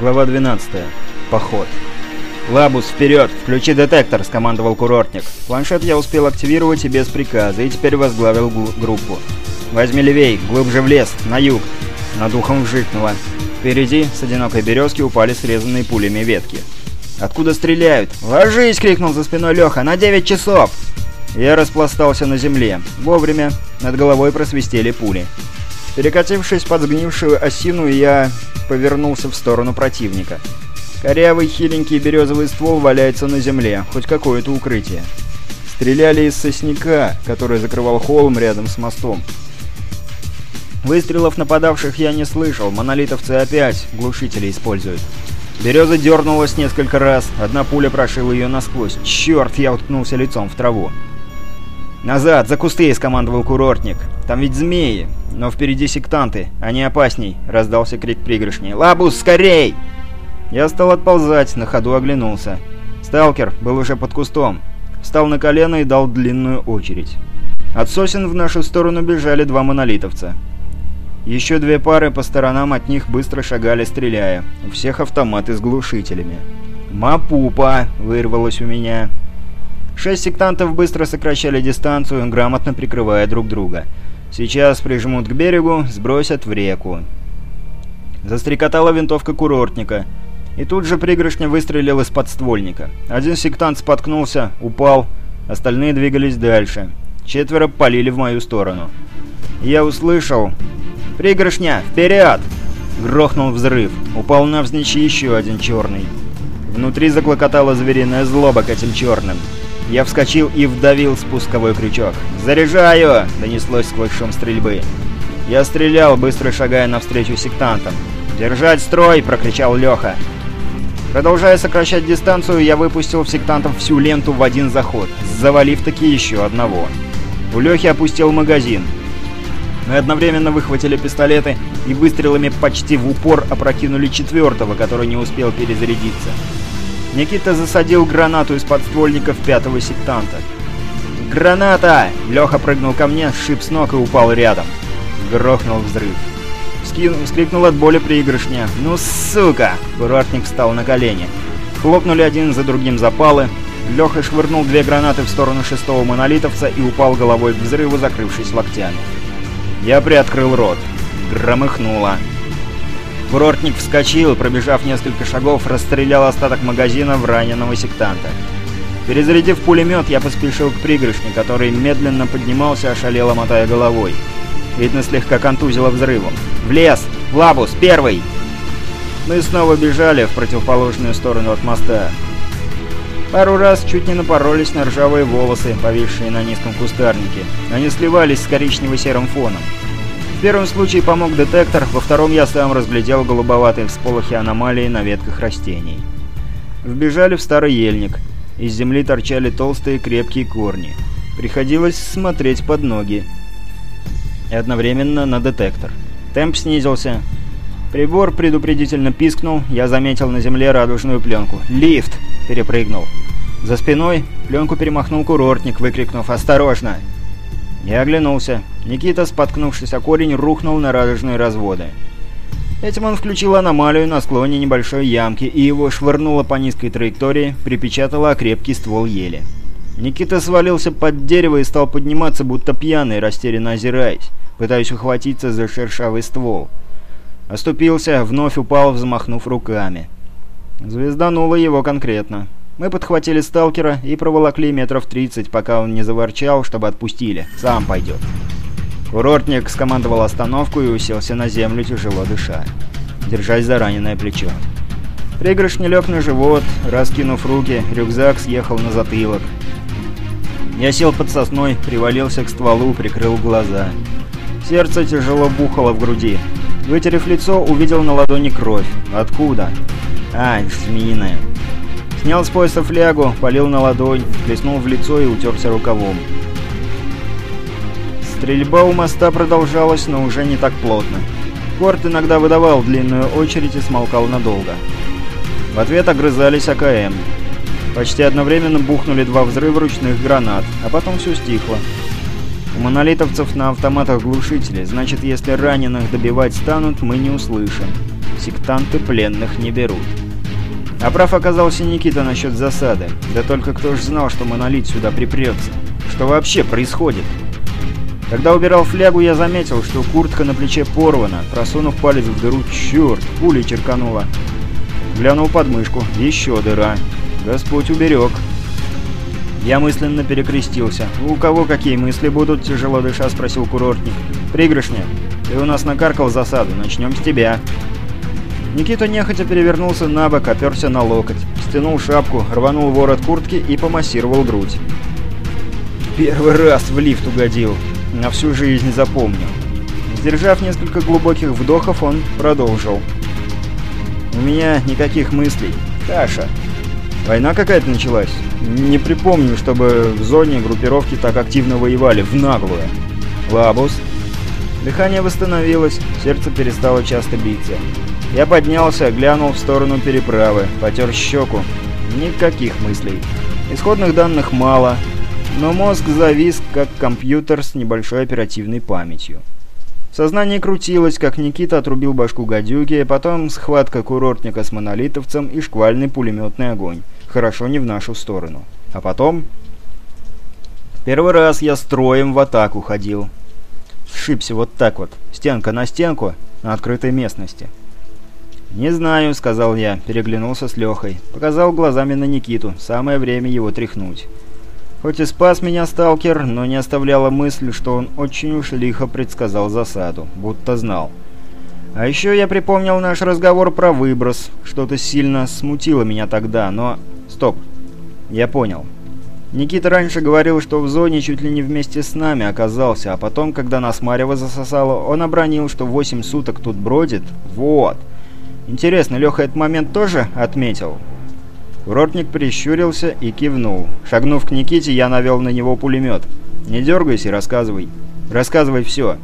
Глава 12. Поход. «Лабус, вперед! Включи детектор!» — скомандовал курортник. Планшет я успел активировать и без приказа, и теперь возглавил группу. «Возьми левей, глубже в лес, на юг!» Над ухом вжикнуло. Впереди с одинокой березки упали срезанные пулями ветки. «Откуда стреляют?» «Ложись!» — крикнул за спиной Леха. «На 9 часов!» Я распластался на земле. Вовремя над головой просвистели пули. Перекатившись под сгнившую осину, я повернулся в сторону противника. Корявый хиленький березовый ствол валяется на земле, хоть какое-то укрытие. Стреляли из сосняка, который закрывал холм рядом с мостом. Выстрелов нападавших я не слышал, монолитовцы опять глушители используют. Береза дернулась несколько раз, одна пуля прошила ее насквозь. Черт, я уткнулся лицом в траву. «Назад, за кусты!» — скомандовал курортник. «Там ведь змеи, но впереди сектанты, они опасней!» — раздался крик пригоршни. «Лабус, скорей!» Я стал отползать, на ходу оглянулся. Сталкер был уже под кустом. Встал на колено и дал длинную очередь. От сосен в нашу сторону бежали два монолитовца. Еще две пары по сторонам от них быстро шагали, стреляя. У всех автоматы с глушителями. «Мапупа!» — вырвалось у меня. Шесть сектантов быстро сокращали дистанцию, грамотно прикрывая друг друга. Сейчас прижмут к берегу, сбросят в реку. Застрекотала винтовка курортника. И тут же пригоршня выстрелил из подствольника. Один сектант споткнулся, упал, остальные двигались дальше. Четверо полили в мою сторону. Я услышал... «Пригоршня! Вперед!» Грохнул взрыв. Упал навзничь еще один черный. Внутри заклокотала звериная злоба к этим черным. Я вскочил и вдавил спусковой крючок. «Заряжаю!» — донеслось сквозь шум стрельбы. Я стрелял, быстро шагая навстречу сектантам. «Держать строй!» — прокричал Леха. Продолжая сокращать дистанцию, я выпустил в сектантов всю ленту в один заход, завалив таки еще одного. У Лехи опустил магазин. Мы одновременно выхватили пистолеты и выстрелами почти в упор опрокинули четвертого, который не успел перезарядиться. Никита засадил гранату из подствольников пятого сектанта. «Граната!» Леха прыгнул ко мне, сшиб с ног и упал рядом. Грохнул взрыв. Вскин... Вскрикнул от боли приигрышня. «Ну, сука!» Курортник встал на колени. Хлопнули один за другим запалы. Леха швырнул две гранаты в сторону шестого монолитовца и упал головой к взрыву, закрывшись локтями. Я приоткрыл рот. Громыхнуло. Курортник вскочил, пробежав несколько шагов, расстрелял остаток магазина в раненого сектанта. Перезарядив пулемет, я поспешил к пригоршне, который медленно поднимался, ошалело мотая головой. Видно, слегка контузило взрывом. «В лес! В лабус! Первый!» Мы снова бежали в противоположную сторону от моста. Пару раз чуть не напоролись на ржавые волосы, повисшие на низком кустарнике. Они сливались с коричнево-серым фоном. В первом случае помог детектор, во втором я сам разглядел голубоватые всполохи аномалии на ветках растений. Вбежали в старый ельник. Из земли торчали толстые крепкие корни. Приходилось смотреть под ноги. И одновременно на детектор. Темп снизился. Прибор предупредительно пискнул, я заметил на земле радужную пленку. «Лифт!» — перепрыгнул. За спиной пленку перемахнул курортник, выкрикнув «Осторожно!» Я оглянулся. Никита, споткнувшись о корень, рухнул на радужные разводы. Этим он включил аномалию на склоне небольшой ямки, и его швырнуло по низкой траектории, припечатало о крепкий ствол ели. Никита свалился под дерево и стал подниматься, будто пьяный, растерянно озираясь, пытаясь ухватиться за шершавый ствол. Оступился, вновь упал, взмахнув руками. Звездануло его конкретно. Мы подхватили сталкера и проволокли метров 30, пока он не заворчал, чтобы отпустили. Сам пойдет. Курортник скомандовал остановку и уселся на землю, тяжело дыша, держась за раненое плечо. Пригоршни лег на живот, раскинув руки, рюкзак съехал на затылок. Я сел под сосной, привалился к стволу, прикрыл глаза. Сердце тяжело бухало в груди. Вытерев лицо, увидел на ладони кровь. Откуда? А, змеиная. Снял с пояса флягу, полил на ладонь, плеснул в лицо и утерся рукавом. Стрельба у моста продолжалась, но уже не так плотно. Корт иногда выдавал длинную очередь и смолкал надолго. В ответ огрызались АКМ. Почти одновременно бухнули два взрыва ручных гранат, а потом все стихло. У монолитовцев на автоматах глушители, значит, если раненых добивать станут, мы не услышим. Сектанты пленных не берут. А прав оказался Никита насчет засады. Да только кто ж знал, что монолит сюда припрется. Что вообще происходит? Когда убирал флягу, я заметил, что куртка на плече порвана. Просунув палец в дыру, черт, пулей черканула. Глянул под мышку. Еще дыра. Господь уберег. Я мысленно перекрестился. «У кого какие мысли будут?» – тяжело дыша спросил курортник. «Пригрышня, ты у нас накаркал засаду. Начнем с тебя». Никита нехотя перевернулся на бок, оперся на локоть, стянул шапку, рванул ворот куртки и помассировал грудь. «Первый раз в лифт угодил. На всю жизнь запомню». Сдержав несколько глубоких вдохов, он продолжил. «У меня никаких мыслей. Каша. Война какая-то началась. Не припомню, чтобы в зоне группировки так активно воевали, в наглую. Лабус. Дыхание восстановилось, сердце перестало часто биться. Я поднялся, глянул в сторону переправы, потер щеку. Никаких мыслей. Исходных данных мало, но мозг завис, как компьютер с небольшой оперативной памятью. Сознание крутилось, как Никита отрубил башку гадюки, потом схватка курортника с монолитовцем и шквальный пулеметный огонь. Хорошо не в нашу сторону. А потом... Первый раз я строем в атаку ходил. Сшибся вот так вот, стенка на стенку, на открытой местности. «Не знаю», — сказал я, переглянулся с Лехой. Показал глазами на Никиту, самое время его тряхнуть. Хоть и спас меня сталкер, но не оставляла мысль, что он очень уж лихо предсказал засаду, будто знал. А еще я припомнил наш разговор про выброс. Что-то сильно смутило меня тогда, но... Стоп. Я понял. Никита раньше говорил, что в зоне чуть ли не вместе с нами оказался, а потом, когда нас Марева засосало, он обронил, что 8 суток тут бродит. Вот. Интересно, Леха этот момент тоже отметил? Курортник прищурился и кивнул. Шагнув к Никите, я навел на него пулемет. «Не дергайся, рассказывай. Рассказывай все».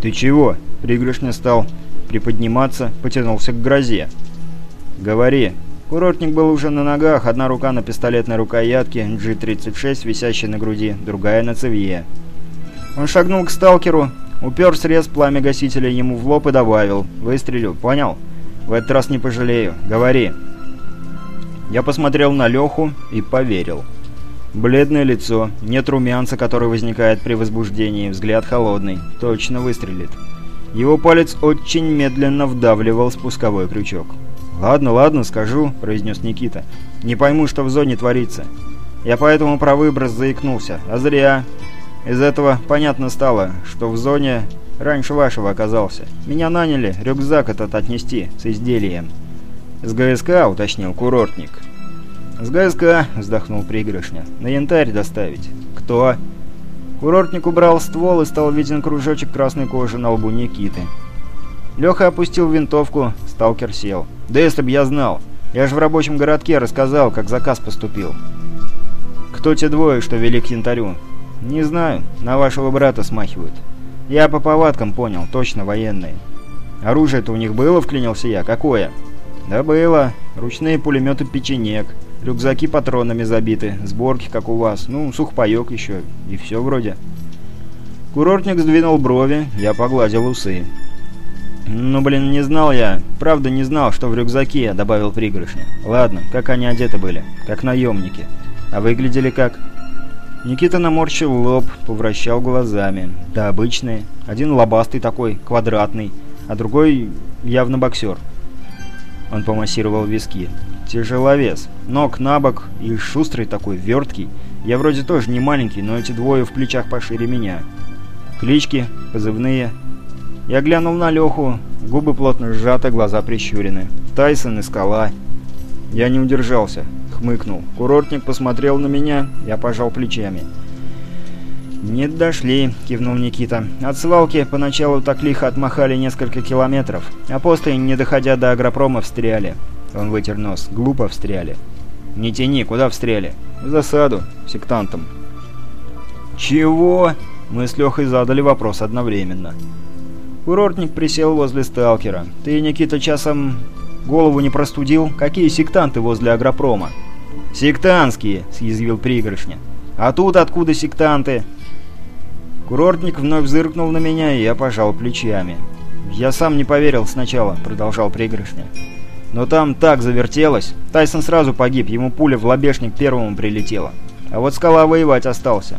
«Ты чего?» Пригрышня стал приподниматься, потянулся к грозе. «Говори». Курортник был уже на ногах, одна рука на пистолетной рукоятке G-36, висящей на груди, другая на цевье. Он шагнул к сталкеру, упер срез пламя гасителя ему в лоб и добавил. «Выстрелю, понял?» В этот раз не пожалею. Говори». Я посмотрел на Леху и поверил. Бледное лицо, нет румянца, который возникает при возбуждении, взгляд холодный. Точно выстрелит. Его палец очень медленно вдавливал спусковой крючок. «Ладно, ладно, скажу», — произнес Никита. «Не пойму, что в зоне творится. Я поэтому про выброс заикнулся. А зря. Из этого понятно стало, что в зоне Раньше вашего оказался. Меня наняли рюкзак этот отнести с изделием. С ГСК, уточнил курортник. С ГСК, вздохнул пригоршня. На янтарь доставить. Кто? Курортник убрал ствол и стал виден кружочек красной кожи на лбу Никиты. Леха опустил винтовку, сталкер сел. «Да если б я знал! Я же в рабочем городке рассказал, как заказ поступил». «Кто те двое, что вели к янтарю?» «Не знаю. На вашего брата смахивают». «Я по повадкам понял, точно военные». «Оружие-то у них было?» — вклинился я. «Какое?» «Да было. Ручные пулеметы «Печенек». Рюкзаки патронами забиты. Сборки, как у вас. Ну, сухпайок еще. И все вроде». Курортник сдвинул брови, я погладил усы. «Ну, блин, не знал я. Правда, не знал, что в рюкзаке», — добавил пригоршня. «Ладно, как они одеты были? Как наемники. А выглядели как?» Никита наморщил лоб, повращал глазами. Да, обычные. Один лобастый такой, квадратный, а другой явно боксер. Он помассировал виски. Тяжеловес. Ног на бок и шустрый такой, верткий. Я вроде тоже не маленький, но эти двое в плечах пошире меня. Клички, позывные. Я глянул на Леху, губы плотно сжаты, глаза прищурены. Тайсон и Скала. Я не удержался хмыкнул. Курортник посмотрел на меня, я пожал плечами. «Не дошли», — кивнул Никита. «От свалки поначалу так лихо отмахали несколько километров, а после, не доходя до агропрома, встряли». Он вытер нос. «Глупо встряли». «Не тяни, куда встряли?» «В засаду, сектантам». «Чего?» Мы с Лехой задали вопрос одновременно. Курортник присел возле сталкера. «Ты, Никита, часом голову не простудил? Какие сектанты возле агропрома?» «Сектантские!» — съязвил пригоршня. «А тут откуда сектанты?» Курортник вновь зыркнул на меня, и я пожал плечами. «Я сам не поверил сначала», — продолжал пригоршня. «Но там так завертелось. Тайсон сразу погиб, ему пуля в лобешник первому прилетела. А вот скала воевать остался.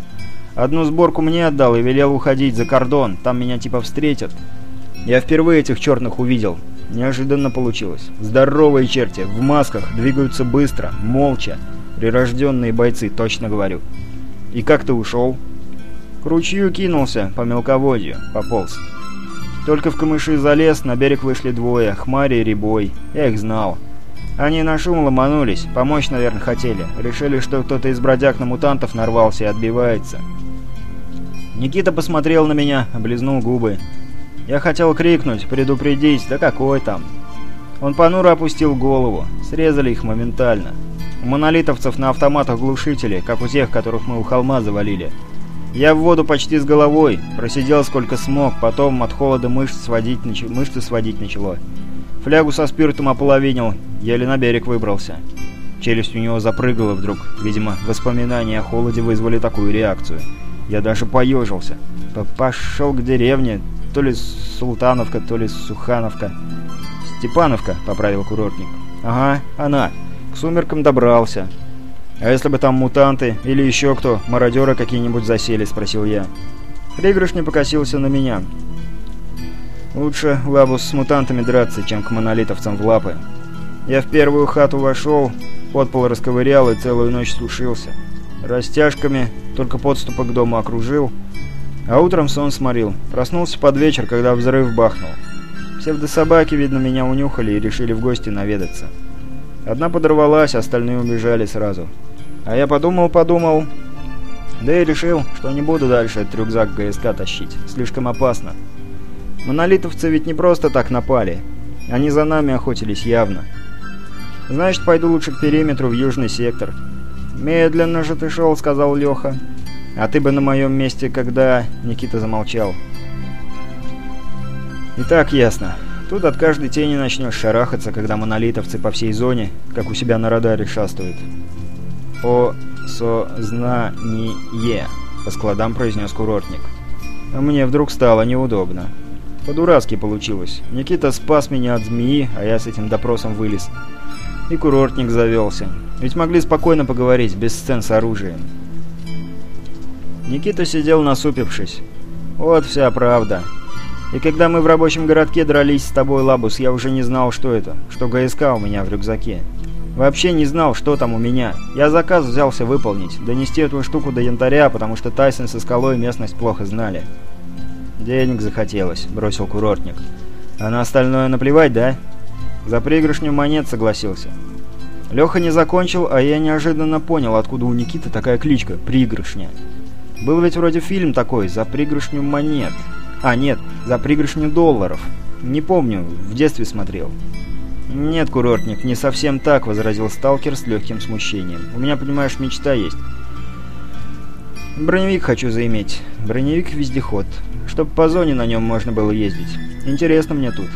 Одну сборку мне отдал и велел уходить за кордон, там меня типа встретят. Я впервые этих черных увидел. Неожиданно получилось. Здоровые черти, в масках, двигаются быстро, молча. Прирожденные бойцы, точно говорю. И как ты ушел?» «К ручью кинулся, по мелководью, пополз». Только в камыши залез, на берег вышли двое, Хмари и Рябой. Я их знал. Они на шум ломанулись, помочь, наверное, хотели. Решили, что кто-то из бродяг на мутантов нарвался и отбивается. Никита посмотрел на меня, облизнул губы. Я хотел крикнуть, предупредить, да какой там. Он понуро опустил голову. Срезали их моментально. У монолитовцев на автоматах глушители, как у тех, которых мы у холма завалили. Я в воду почти с головой, просидел сколько смог, потом от холода мышц сводить нач... мышцы сводить начало. Флягу со спиртом ополовинил, еле на берег выбрался. Челюсть у него запрыгала вдруг. Видимо, воспоминания о холоде вызвали такую реакцию. Я даже поежился. Пошел к деревне, то ли Султановка, то ли Сухановка. «Степановка», — поправил курортник. «Ага, она. К сумеркам добрался. «А если бы там мутанты или еще кто, мародеры какие-нибудь засели?» – спросил я. Пригрыш не покосился на меня. «Лучше лабус с мутантами драться, чем к монолитовцам в лапы. Я в первую хату вошел, подпол расковырял и целую ночь сушился. Растяжками только подступы к дому окружил, а утром сон сморил. Проснулся под вечер, когда взрыв бахнул. Псевдособаки, видно, меня унюхали и решили в гости наведаться. Одна подорвалась, остальные убежали сразу. А я подумал-подумал, да и решил, что не буду дальше этот рюкзак ГСК тащить. Слишком опасно. Монолитовцы ведь не просто так напали. Они за нами охотились явно. Значит, пойду лучше к периметру в южный сектор. «Медленно же ты шел», — сказал Леха. «А ты бы на моем месте, когда...» — Никита замолчал. «И так ясно. Тут от каждой тени начнешь шарахаться, когда монолитовцы по всей зоне, как у себя на радаре, шастают. «О сознание», — по складам произнес курортник. А мне вдруг стало неудобно. По-дурацки получилось. Никита спас меня от змеи, а я с этим допросом вылез. И курортник завелся. Ведь могли спокойно поговорить, без сцен с оружием. Никита сидел насупившись. Вот вся правда. И когда мы в рабочем городке дрались с тобой, Лабус, я уже не знал, что это, что ГСК у меня в рюкзаке. Вообще не знал, что там у меня. Я заказ взялся выполнить, донести эту штуку до янтаря, потому что Тайсон со скалой местность плохо знали. «Денег захотелось», — бросил курортник. «А на остальное наплевать, да?» За пригоршню монет согласился. Леха не закончил, а я неожиданно понял, откуда у Никиты такая кличка — «Пригоршня». Был ведь вроде фильм такой «За пригоршню монет». А, нет, за пригоршню долларов. Не помню, в детстве смотрел. «Нет, курортник, не совсем так», — возразил сталкер с легким смущением. «У меня, понимаешь, мечта есть. Броневик хочу заиметь. Броневик-вездеход. Чтоб по зоне на нем можно было ездить. Интересно мне тут».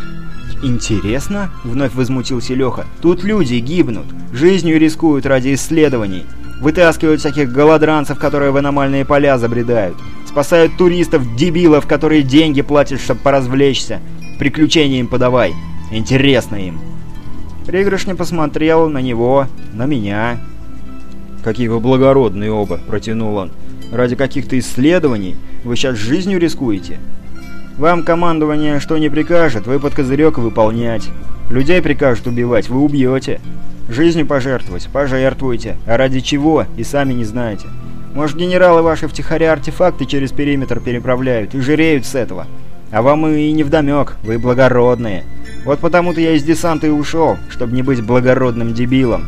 «Интересно?» — вновь возмутился Леха. «Тут люди гибнут, жизнью рискуют ради исследований. Вытаскивают всяких голодранцев, которые в аномальные поля забредают. Спасают туристов-дебилов, которые деньги платят, чтобы поразвлечься. Приключения им подавай. Интересно им. Пригоршня посмотрел на него, на меня. «Какие вы благородные оба!» – протянул он. «Ради каких-то исследований вы сейчас жизнью рискуете? Вам командование что не прикажет, вы под козырек выполнять. Людей прикажут убивать, вы убьете. Жизнью пожертвовать, пожертвуйте. А ради чего, и сами не знаете. Может, генералы ваши втихаря артефакты через периметр переправляют и жиреют с этого. А вам и не вдомек, вы благородные. Вот потому-то я из десанта и ушел, чтобы не быть благородным дебилом».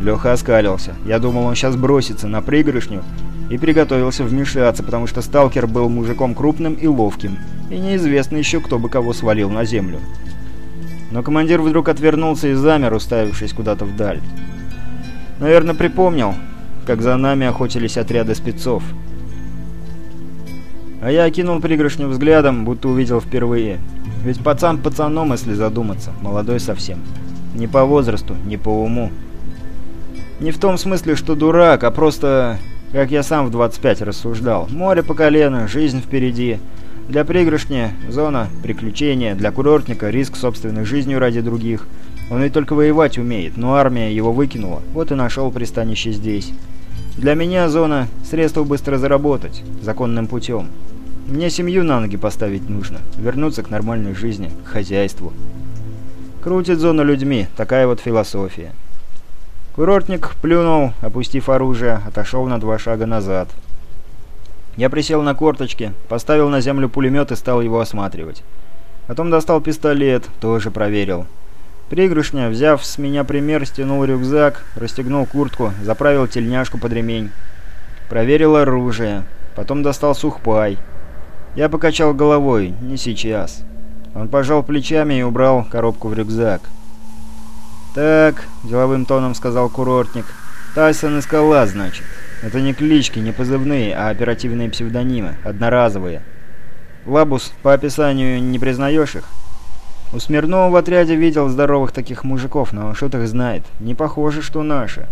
Леха оскалился. Я думал, он сейчас бросится на пригоршню и приготовился вмешаться, потому что сталкер был мужиком крупным и ловким, и неизвестно еще, кто бы кого свалил на землю. Но командир вдруг отвернулся и замер, уставившись куда-то вдаль. Наверное, припомнил, как за нами охотились отряды спецов. А я окинул пригоршню взглядом, будто увидел впервые. Ведь пацан пацаном, если задуматься, молодой совсем. Не по возрасту, не по уму. Не в том смысле, что дурак, а просто, как я сам в 25 рассуждал. Море по колено, жизнь впереди. Для пригоршни – зона приключения, для курортника – риск собственной жизнью ради других. Он ведь только воевать умеет, но армия его выкинула, вот и нашел пристанище здесь. Для меня зона – средство быстро заработать, законным путем. Мне семью на ноги поставить нужно, вернуться к нормальной жизни, к хозяйству. Крутит зону людьми, такая вот философия. Курортник плюнул, опустив оружие, отошел на два шага назад. Я присел на корточки, поставил на землю пулемет и стал его осматривать. Потом достал пистолет, тоже проверил. Пригрышня, взяв с меня пример, стянул рюкзак, расстегнул куртку, заправил тельняшку под ремень. Проверил оружие. Потом достал сухпай. Я покачал головой. Не сейчас. Он пожал плечами и убрал коробку в рюкзак. «Так», — деловым тоном сказал курортник, — «Тайсон и Скала, значит. Это не клички, не позывные, а оперативные псевдонимы, одноразовые. Лабус, по описанию, не признаешь их?» У Смирнова в отряде видел здоровых таких мужиков, но шут их знает. Не похоже, что наши.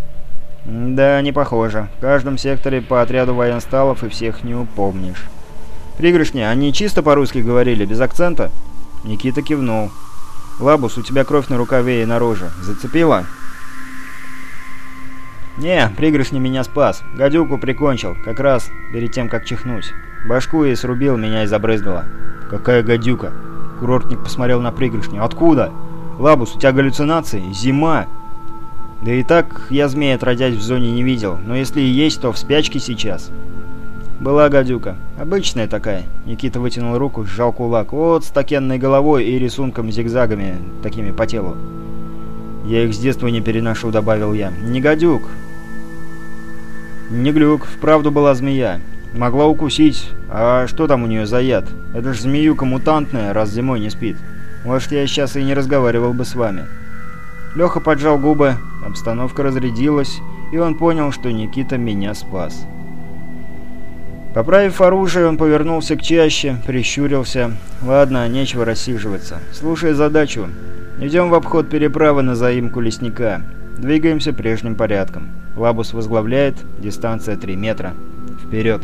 «Да, не похоже. В каждом секторе по отряду военсталов и всех не упомнишь». «Пригрышни, они чисто по-русски говорили, без акцента?» Никита кивнул. «Лабус, у тебя кровь на рукаве и на роже. Зацепило?» «Не, Пригоршня меня спас. Гадюку прикончил, как раз перед тем, как чихнуть. Башку ей срубил, меня и забрызгало». «Какая гадюка?» Курортник посмотрел на Пригоршню. «Откуда?» «Лабус, у тебя галлюцинации? Зима!» «Да и так я змей отродясь в зоне не видел, но если и есть, то в спячке сейчас». «Была гадюка. Обычная такая». Никита вытянул руку, сжал кулак. Вот с такенной головой и рисунком зигзагами такими по телу. «Я их с детства не переношу», — добавил я. «Не гадюк». «Не глюк. Вправду была змея. Могла укусить. А что там у нее за яд? Это ж змеюка мутантная, раз зимой не спит. Может, я сейчас и не разговаривал бы с вами». Леха поджал губы, обстановка разрядилась, и он понял, что Никита меня спас. Поправив оружие, он повернулся к чаще, прищурился. «Ладно, нечего рассиживаться. Слушай задачу. Идем в обход переправы на заимку лесника. Двигаемся прежним порядком. Лабус возглавляет, дистанция 3 метра. Вперед!»